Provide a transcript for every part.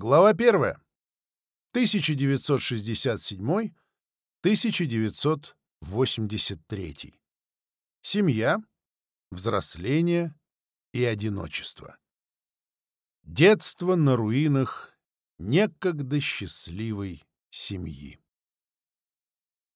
Глава 1. 1967-1983. Семья, взросление и одиночество. Детство на руинах некогда счастливой семьи.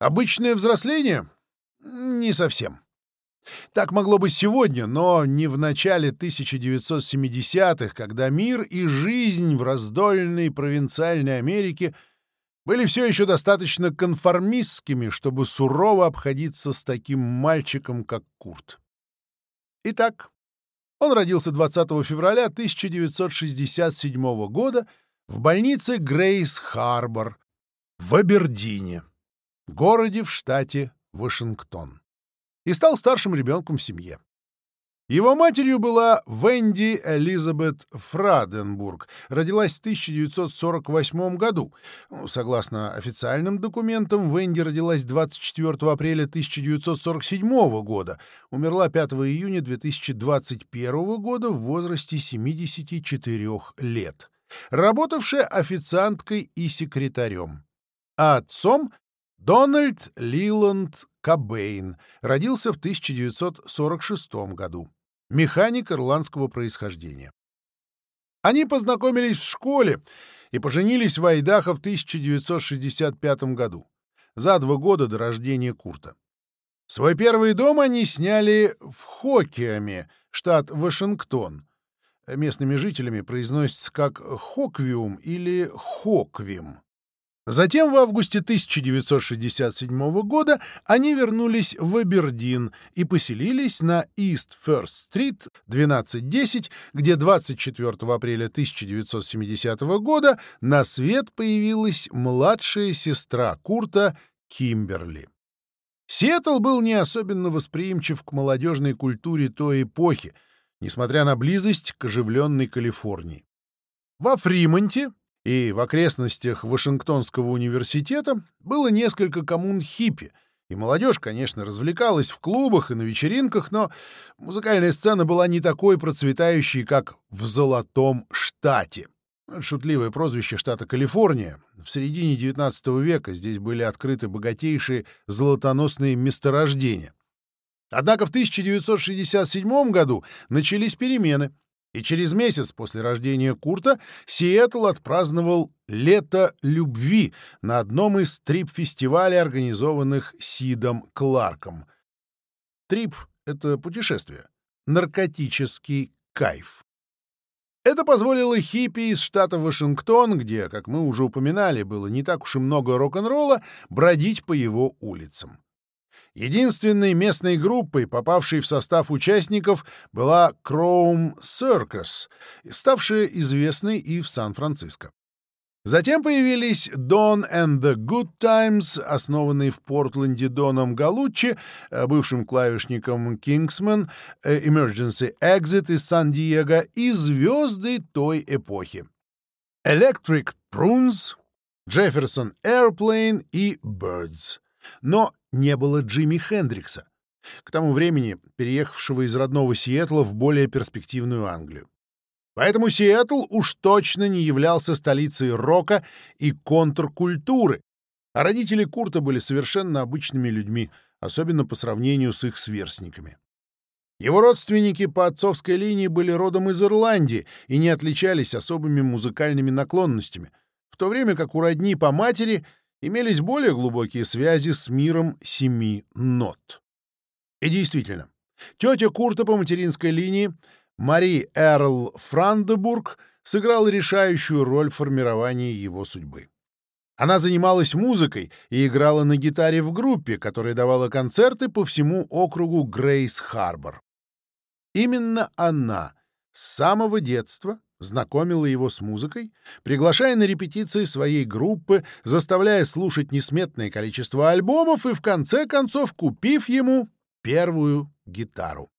Обычное взросление? Не совсем. Так могло быть сегодня, но не в начале 1970-х, когда мир и жизнь в раздольной провинциальной Америке были все еще достаточно конформистскими, чтобы сурово обходиться с таким мальчиком, как Курт. Итак, он родился 20 февраля 1967 года в больнице Грейс-Харбор в Абердине, городе в штате Вашингтон и стал старшим ребенком в семье. Его матерью была Венди Элизабет Фраденбург. Родилась в 1948 году. Ну, согласно официальным документам, Венди родилась 24 апреля 1947 года. Умерла 5 июня 2021 года в возрасте 74 лет. Работавшая официанткой и секретарем. А отцом Дональд Лиланд Кабейн родился в 1946 году. Механик ирландского происхождения. Они познакомились в школе и поженились в Айдахо в 1965 году, за два года до рождения Курта. Свой первый дом они сняли в Хокиаме, штат Вашингтон. Местными жителями произносится как Хоквиум или Хоквим. Затем в августе 1967 года они вернулись в Абердин и поселились на East First Street 1210, где 24 апреля 1970 года на свет появилась младшая сестра Курта Кимберли. Сиэтл был не особенно восприимчив к молодежной культуре той эпохи, несмотря на близость к оживленной Калифорнии. Во Фримонте и в окрестностях Вашингтонского университета было несколько коммун хиппи, и молодежь, конечно, развлекалась в клубах и на вечеринках, но музыкальная сцена была не такой процветающей, как в «Золотом штате». Шутливое прозвище штата Калифорния. В середине XIX века здесь были открыты богатейшие золотоносные месторождения. Однако в 1967 году начались перемены — и через месяц после рождения Курта Сиэтл отпраздновал «Лето любви» на одном из трип-фестивалей, организованных Сидом Кларком. Трип — это путешествие, наркотический кайф. Это позволило хиппи из штата Вашингтон, где, как мы уже упоминали, было не так уж и много рок-н-ролла, бродить по его улицам. Единственной местной группой, попавшей в состав участников, была Chrome Circus, ставшая известной и в Сан-Франциско. Затем появились Don and the Good Times, основанный в Портленде Доном Галуччи, э, бывшим клавишником Kingsman, э, Emergency Exit из Сан-Диего и звезды той эпохи. Electric Prunes, Jefferson Airplane и Birds. Но не было Джимми Хендрикса, к тому времени переехавшего из родного Сиэтла в более перспективную Англию. Поэтому Сиэтл уж точно не являлся столицей рока и контркультуры, а родители Курта были совершенно обычными людьми, особенно по сравнению с их сверстниками. Его родственники по отцовской линии были родом из Ирландии и не отличались особыми музыкальными наклонностями, в то время как у родни по матери — имелись более глубокие связи с миром семи нот. И действительно, тетя Курта по материнской линии, Мари Эрл Франдебург, сыграла решающую роль в формировании его судьбы. Она занималась музыкой и играла на гитаре в группе, которая давала концерты по всему округу Грейс-Харбор. Именно она с самого детства знакомила его с музыкой, приглашая на репетиции своей группы, заставляя слушать несметное количество альбомов и, в конце концов, купив ему первую гитару.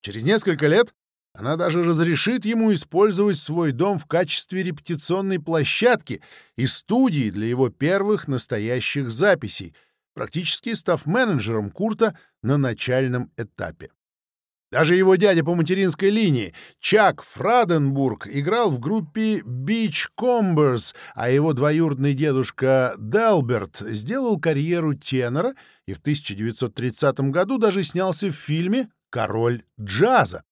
Через несколько лет она даже разрешит ему использовать свой дом в качестве репетиционной площадки и студии для его первых настоящих записей, практически став менеджером Курта на начальном этапе. Даже его дядя по материнской линии, Чак Фраденбург, играл в группе Beach Combers, а его двоюродный дедушка Делберт сделал карьеру тенора и в 1930 году даже снялся в фильме «Король джаза»,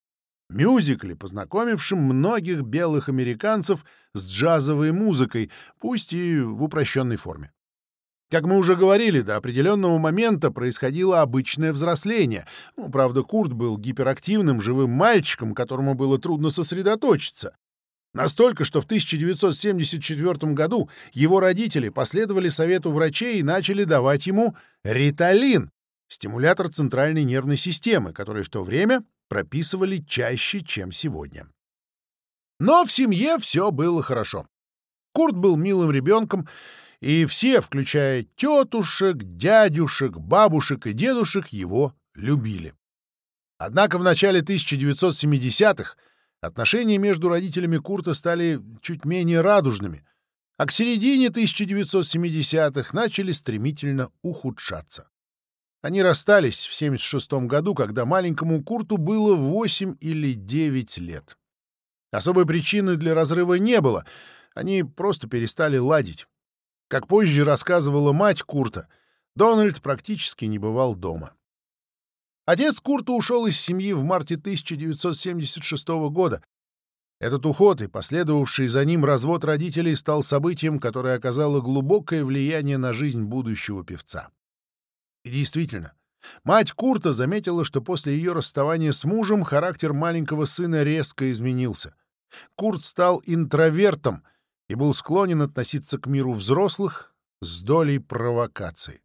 мюзикле, познакомившем многих белых американцев с джазовой музыкой, пусть и в упрощенной форме. Как мы уже говорили, до определенного момента происходило обычное взросление. Ну, правда, Курт был гиперактивным живым мальчиком, которому было трудно сосредоточиться. Настолько, что в 1974 году его родители последовали совету врачей и начали давать ему риталин, стимулятор центральной нервной системы, который в то время прописывали чаще, чем сегодня. Но в семье все было хорошо. Курт был милым ребенком, и все, включая тетушек, дядюшек, бабушек и дедушек, его любили. Однако в начале 1970-х отношения между родителями Курта стали чуть менее радужными, а к середине 1970-х начали стремительно ухудшаться. Они расстались в 1976 году, когда маленькому Курту было 8 или 9 лет. Особой причины для разрыва не было, они просто перестали ладить. Как позже рассказывала мать Курта, Дональд практически не бывал дома. Отец Курта ушел из семьи в марте 1976 года. Этот уход и последовавший за ним развод родителей стал событием, которое оказало глубокое влияние на жизнь будущего певца. И действительно, мать Курта заметила, что после ее расставания с мужем характер маленького сына резко изменился. Курт стал интровертом — и был склонен относиться к миру взрослых с долей провокации.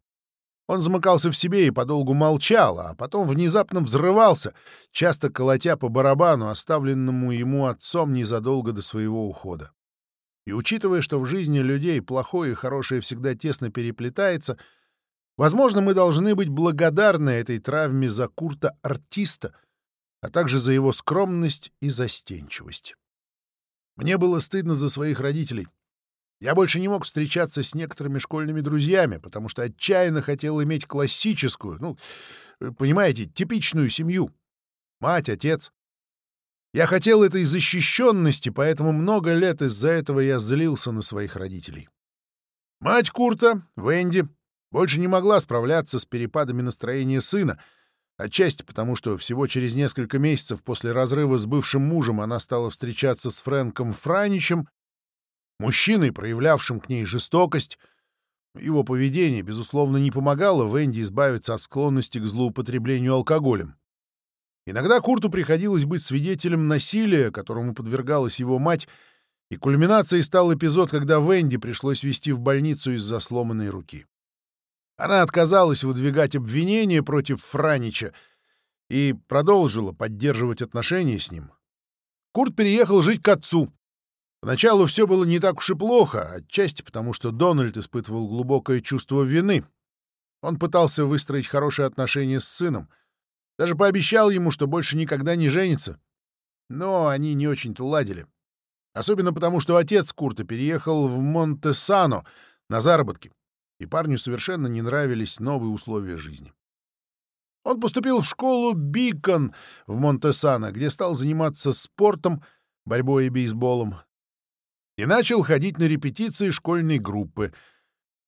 Он замыкался в себе и подолгу молчал, а потом внезапно взрывался, часто колотя по барабану, оставленному ему отцом незадолго до своего ухода. И учитывая, что в жизни людей плохое и хорошее всегда тесно переплетается, возможно, мы должны быть благодарны этой травме за Курта-артиста, а также за его скромность и застенчивость. Мне было стыдно за своих родителей. Я больше не мог встречаться с некоторыми школьными друзьями, потому что отчаянно хотел иметь классическую, ну, понимаете, типичную семью. Мать, отец. Я хотел этой защищенности, поэтому много лет из-за этого я злился на своих родителей. Мать Курта, Венди, больше не могла справляться с перепадами настроения сына — Отчасти потому, что всего через несколько месяцев после разрыва с бывшим мужем она стала встречаться с Фрэнком Франичем, мужчиной, проявлявшим к ней жестокость. Его поведение, безусловно, не помогало Венди избавиться от склонности к злоупотреблению алкоголем. Иногда Курту приходилось быть свидетелем насилия, которому подвергалась его мать, и кульминацией стал эпизод, когда Венди пришлось везти в больницу из-за сломанной руки. Она отказалась выдвигать обвинения против Франича и продолжила поддерживать отношения с ним. Курт переехал жить к отцу. Поначалу все было не так уж и плохо, отчасти потому, что Дональд испытывал глубокое чувство вины. Он пытался выстроить хорошие отношения с сыном. Даже пообещал ему, что больше никогда не женится. Но они не очень-то ладили. Особенно потому, что отец Курта переехал в Монтесано на заработки и парню совершенно не нравились новые условия жизни. Он поступил в школу Бикон в Монтесано, где стал заниматься спортом, борьбой и бейсболом, и начал ходить на репетиции школьной группы.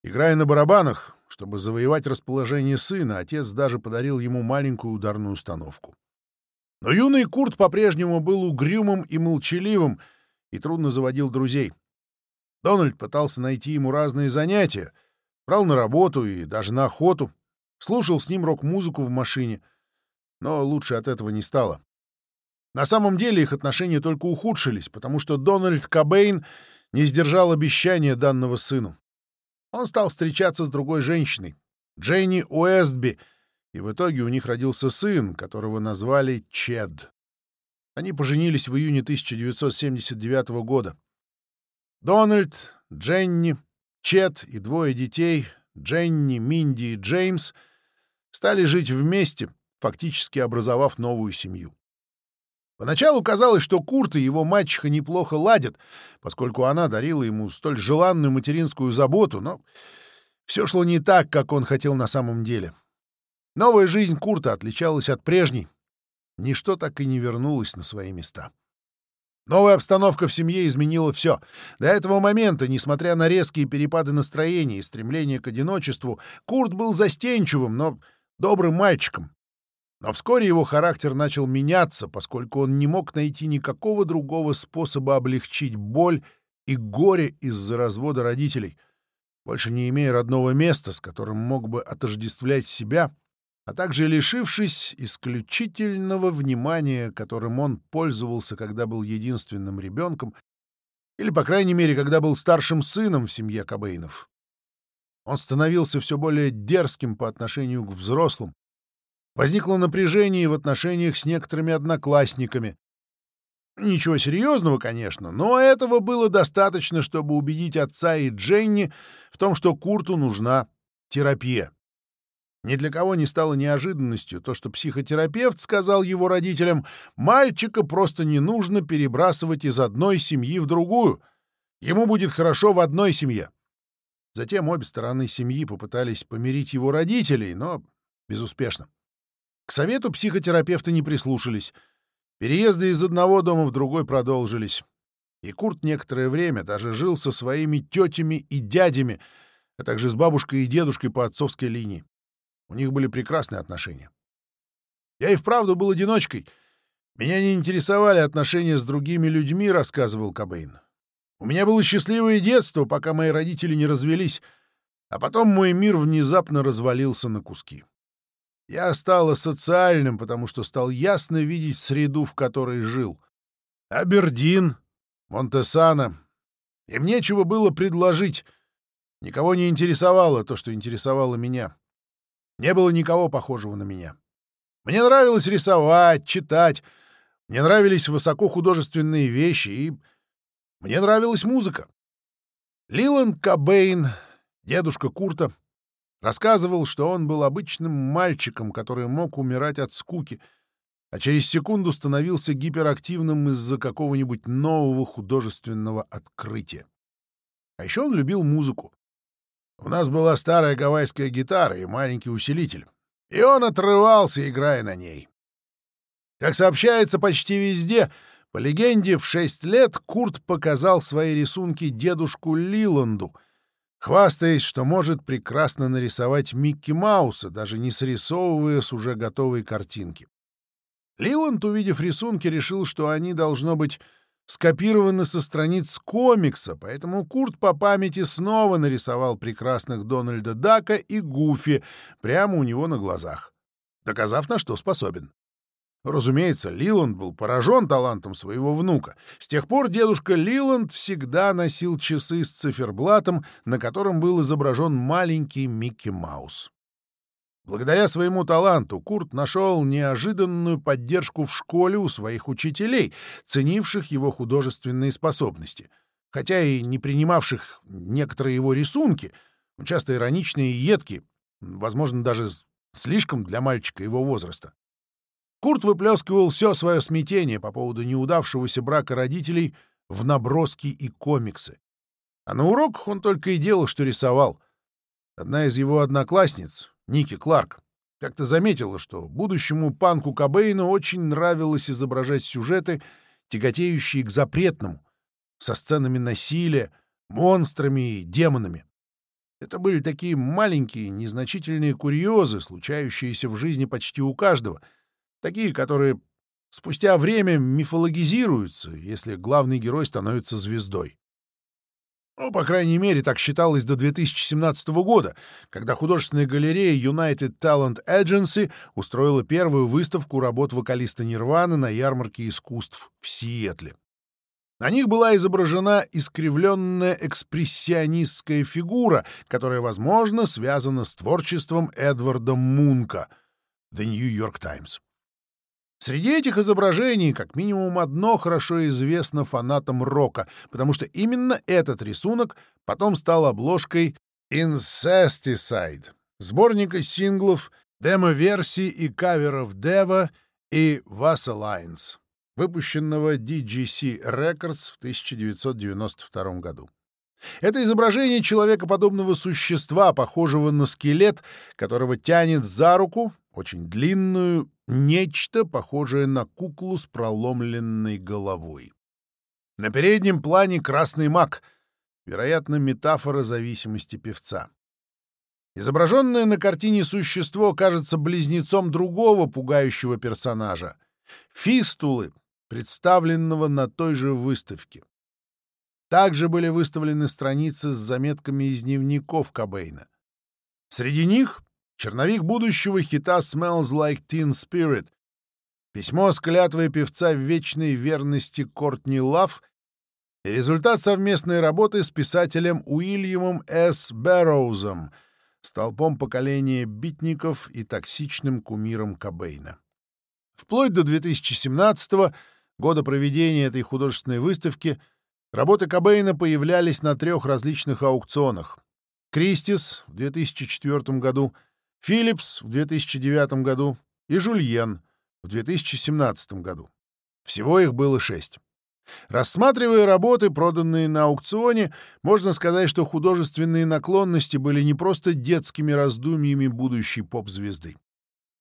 Играя на барабанах, чтобы завоевать расположение сына, отец даже подарил ему маленькую ударную установку. Но юный Курт по-прежнему был угрюмым и молчаливым и трудно заводил друзей. Дональд пытался найти ему разные занятия — Брал на работу и даже на охоту. Слушал с ним рок-музыку в машине. Но лучше от этого не стало. На самом деле их отношения только ухудшились, потому что Дональд Кобейн не сдержал обещания данного сыну. Он стал встречаться с другой женщиной, Дженни Уэстби, и в итоге у них родился сын, которого назвали Чед. Они поженились в июне 1979 года. Дональд, Дженни, Чет и двое детей, Дженни, Минди и Джеймс, стали жить вместе, фактически образовав новую семью. Поначалу казалось, что Курт и его мачеха неплохо ладят, поскольку она дарила ему столь желанную материнскую заботу, но все шло не так, как он хотел на самом деле. Новая жизнь Курта отличалась от прежней. ничто так и не вернулось на свои места. Новая обстановка в семье изменила все. До этого момента, несмотря на резкие перепады настроения и стремление к одиночеству, Курт был застенчивым, но добрым мальчиком. Но вскоре его характер начал меняться, поскольку он не мог найти никакого другого способа облегчить боль и горе из-за развода родителей, больше не имея родного места, с которым мог бы отождествлять себя — а также лишившись исключительного внимания, которым он пользовался, когда был единственным ребенком, или, по крайней мере, когда был старшим сыном в семье Кобейнов. Он становился все более дерзким по отношению к взрослым. Возникло напряжение в отношениях с некоторыми одноклассниками. Ничего серьезного, конечно, но этого было достаточно, чтобы убедить отца и Дженни в том, что Курту нужна терапия. Ни для кого не стало неожиданностью то, что психотерапевт сказал его родителям, мальчика просто не нужно перебрасывать из одной семьи в другую. Ему будет хорошо в одной семье. Затем обе стороны семьи попытались помирить его родителей, но безуспешно. К совету психотерапевта не прислушались. Переезды из одного дома в другой продолжились. И Курт некоторое время даже жил со своими тетями и дядями, а также с бабушкой и дедушкой по отцовской линии. У них были прекрасные отношения. Я и вправду был одиночкой. Меня не интересовали отношения с другими людьми, рассказывал Кобейн. У меня было счастливое детство, пока мои родители не развелись, а потом мой мир внезапно развалился на куски. Я стал социальным, потому что стал ясно видеть среду, в которой жил. Абердин, Монтесана. Им нечего было предложить. Никого не интересовало то, что интересовало меня. Не было никого похожего на меня. Мне нравилось рисовать, читать, мне нравились высокохудожественные вещи, и мне нравилась музыка. Лиланд Кабейн, дедушка Курта, рассказывал, что он был обычным мальчиком, который мог умирать от скуки, а через секунду становился гиперактивным из-за какого-нибудь нового художественного открытия. А еще он любил музыку. У нас была старая гавайская гитара и маленький усилитель, и он отрывался, играя на ней. Как сообщается почти везде, по легенде, в шесть лет Курт показал свои рисунки дедушку Лиланду, хвастаясь, что может прекрасно нарисовать Микки Мауса, даже не срисовывая с уже готовой картинки. Лиланд, увидев рисунки, решил, что они, должно быть, скопированы со страниц комикса, поэтому Курт по памяти снова нарисовал прекрасных Дональда Дака и Гуфи прямо у него на глазах, доказав, на что способен. Разумеется, Лиланд был поражен талантом своего внука. С тех пор дедушка Лиланд всегда носил часы с циферблатом, на котором был изображен маленький Микки Маус. Благодаря своему таланту Курт нашел неожиданную поддержку в школе у своих учителей, ценивших его художественные способности, хотя и не принимавших некоторые его рисунки, часто ироничные и едкие, возможно, даже слишком для мальчика его возраста. Курт выплескивал все свое смятение по поводу неудавшегося брака родителей в наброски и комиксы. А на уроках он только и делал, что рисовал. Одна из его одноклассниц, Ники Кларк, как-то заметила, что будущему панку Кобейну очень нравилось изображать сюжеты, тяготеющие к запретному, со сценами насилия, монстрами и демонами. Это были такие маленькие, незначительные курьезы, случающиеся в жизни почти у каждого, такие, которые спустя время мифологизируются, если главный герой становится звездой. Ну, по крайней мере, так считалось до 2017 года, когда художественная галерея United Talent Agency устроила первую выставку работ вокалиста Нирваны на ярмарке искусств в Сиэтле. На них была изображена искривленная экспрессионистская фигура, которая, возможно, связана с творчеством Эдварда Мунка, The New York Times. Среди этих изображений как минимум одно хорошо известно фанатам рока, потому что именно этот рисунок потом стал обложкой Incesticide, сборника синглов, демо-версий и каверов Дева и Vassalines, выпущенного DGC Records в 1992 году. Это изображение человекоподобного существа, похожего на скелет, которого тянет за руку очень длинную, нечто похожее на куклу с проломленной головой. На переднем плане красный маг, вероятно, метафора зависимости певца. Изображенное на картине существо кажется близнецом другого пугающего персонажа — фистулы, представленного на той же выставке. Также были выставлены страницы с заметками из дневников Кобейна. Среди них черновик будущего хита «Smells Like Teen Spirit», письмо с клятвой певца в вечной верности Кортни Лав и результат совместной работы с писателем Уильямом С. Бэрроузом, столпом поколения битников и токсичным кумиром Кобейна. Вплоть до 2017 года проведения этой художественной выставки работы Кобейна появлялись на трех различных аукционах. Кристис в 2004 году, Philips в 2009 году и Жульен в 2017 году. Всего их было шесть. Рассматривая работы, проданные на аукционе, можно сказать, что художественные наклонности были не просто детскими раздумьями будущей поп-звезды.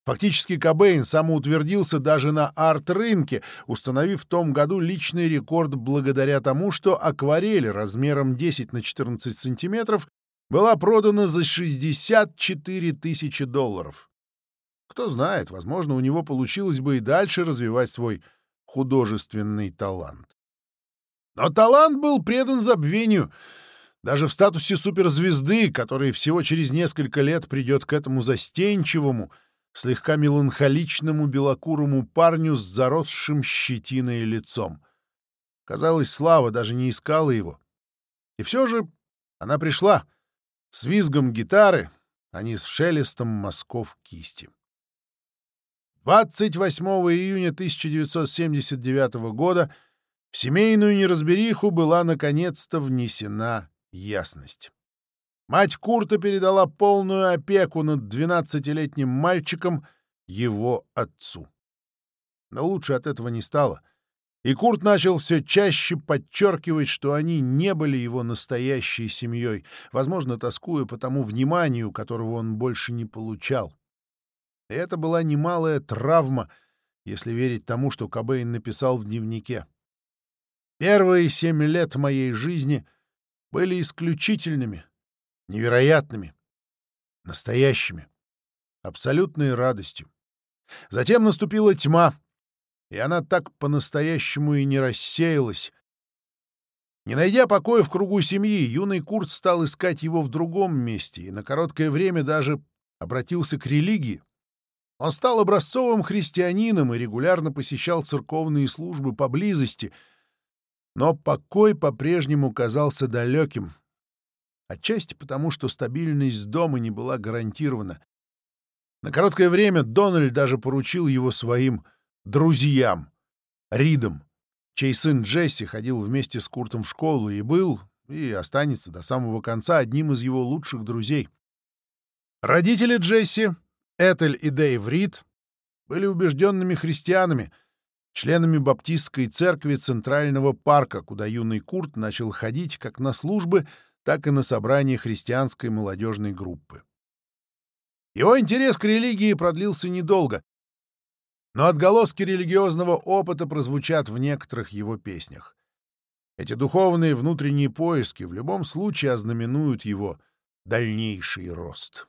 Фактически Кобейн самоутвердился даже на арт-рынке, установив в том году личный рекорд благодаря тому, что акварель размером 10 на 14 сантиметров была продана за 64 тысячи долларов. Кто знает, возможно, у него получилось бы и дальше развивать свой художественный талант. Но талант был предан забвению. Даже в статусе суперзвезды, который всего через несколько лет придет к этому застенчивому, слегка меланхоличному белокурому парню с заросшим щетиной лицом. Казалось, Слава даже не искала его. И все же она пришла — с визгом гитары, а не с шелестом мазков кисти. 28 июня 1979 года в семейную неразбериху была наконец-то внесена ясность. Мать Курта передала полную опеку над 12-летним мальчиком его отцу. Но лучше от этого не стало — и Курт начал все чаще подчеркивать, что они не были его настоящей семьей, возможно, тоскуя по тому вниманию, которого он больше не получал. И это была немалая травма, если верить тому, что Кобейн написал в дневнике. Первые семь лет моей жизни были исключительными, невероятными, настоящими, абсолютной радостью. Затем наступила тьма — и она так по-настоящему и не рассеялась. Не найдя покоя в кругу семьи, юный Курт стал искать его в другом месте и на короткое время даже обратился к религии. Он стал образцовым христианином и регулярно посещал церковные службы поблизости, но покой по-прежнему казался далеким, отчасти потому, что стабильность дома не была гарантирована. На короткое время Дональд даже поручил его своим друзьям, Ридом, чей сын Джесси ходил вместе с Куртом в школу и был, и останется до самого конца одним из его лучших друзей. Родители Джесси, Этель и Дэйв Рид, были убежденными христианами, членами Баптистской церкви Центрального парка, куда юный Курт начал ходить как на службы, так и на собрания христианской молодежной группы. Его интерес к религии продлился недолго, но отголоски религиозного опыта прозвучат в некоторых его песнях. Эти духовные внутренние поиски в любом случае ознаменуют его дальнейший рост.